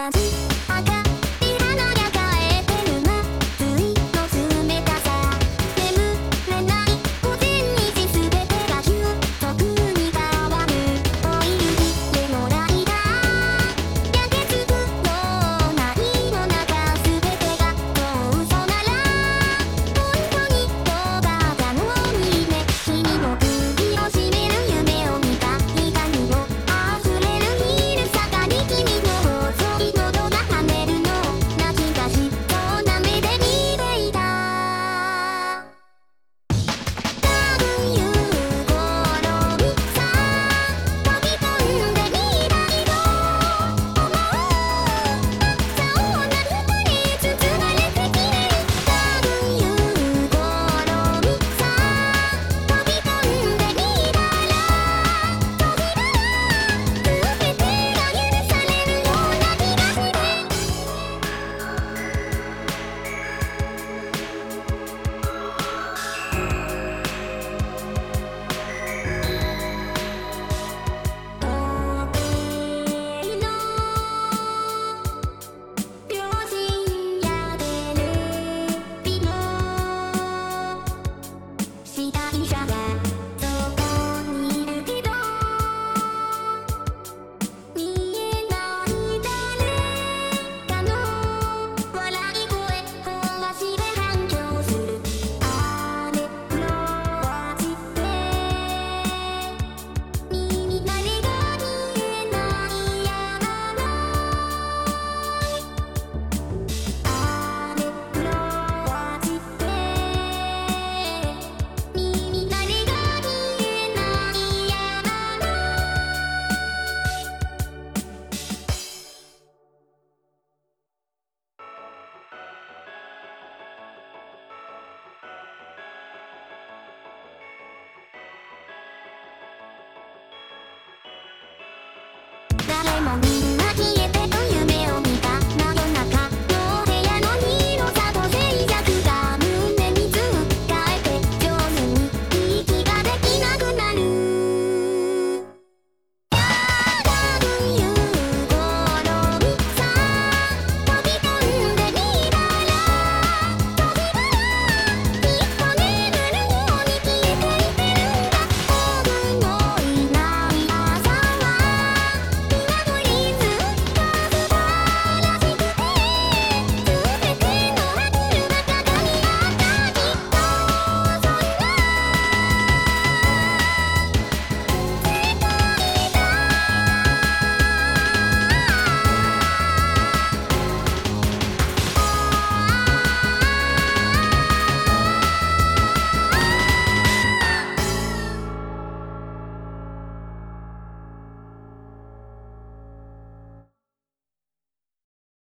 my